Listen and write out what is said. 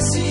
see.